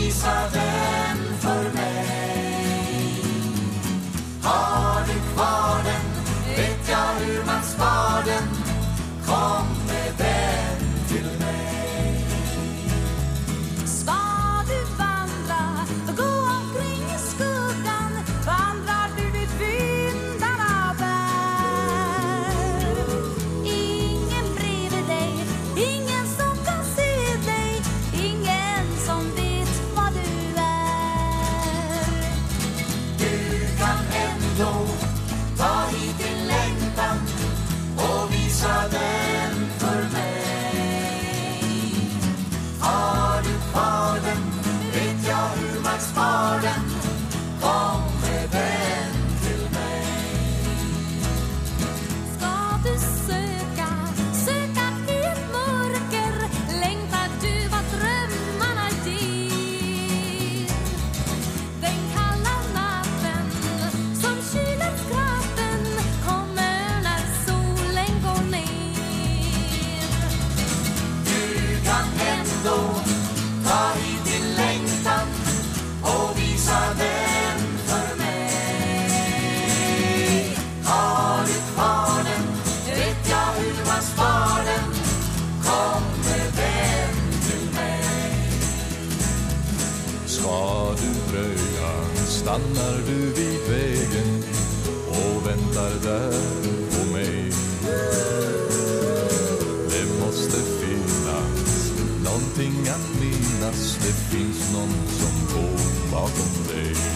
peace of heaven. ska du dröja stannar du vid vägen och väntar där på mig. Det måste finnas nånting att minnas, det finns någon som går bakom dig.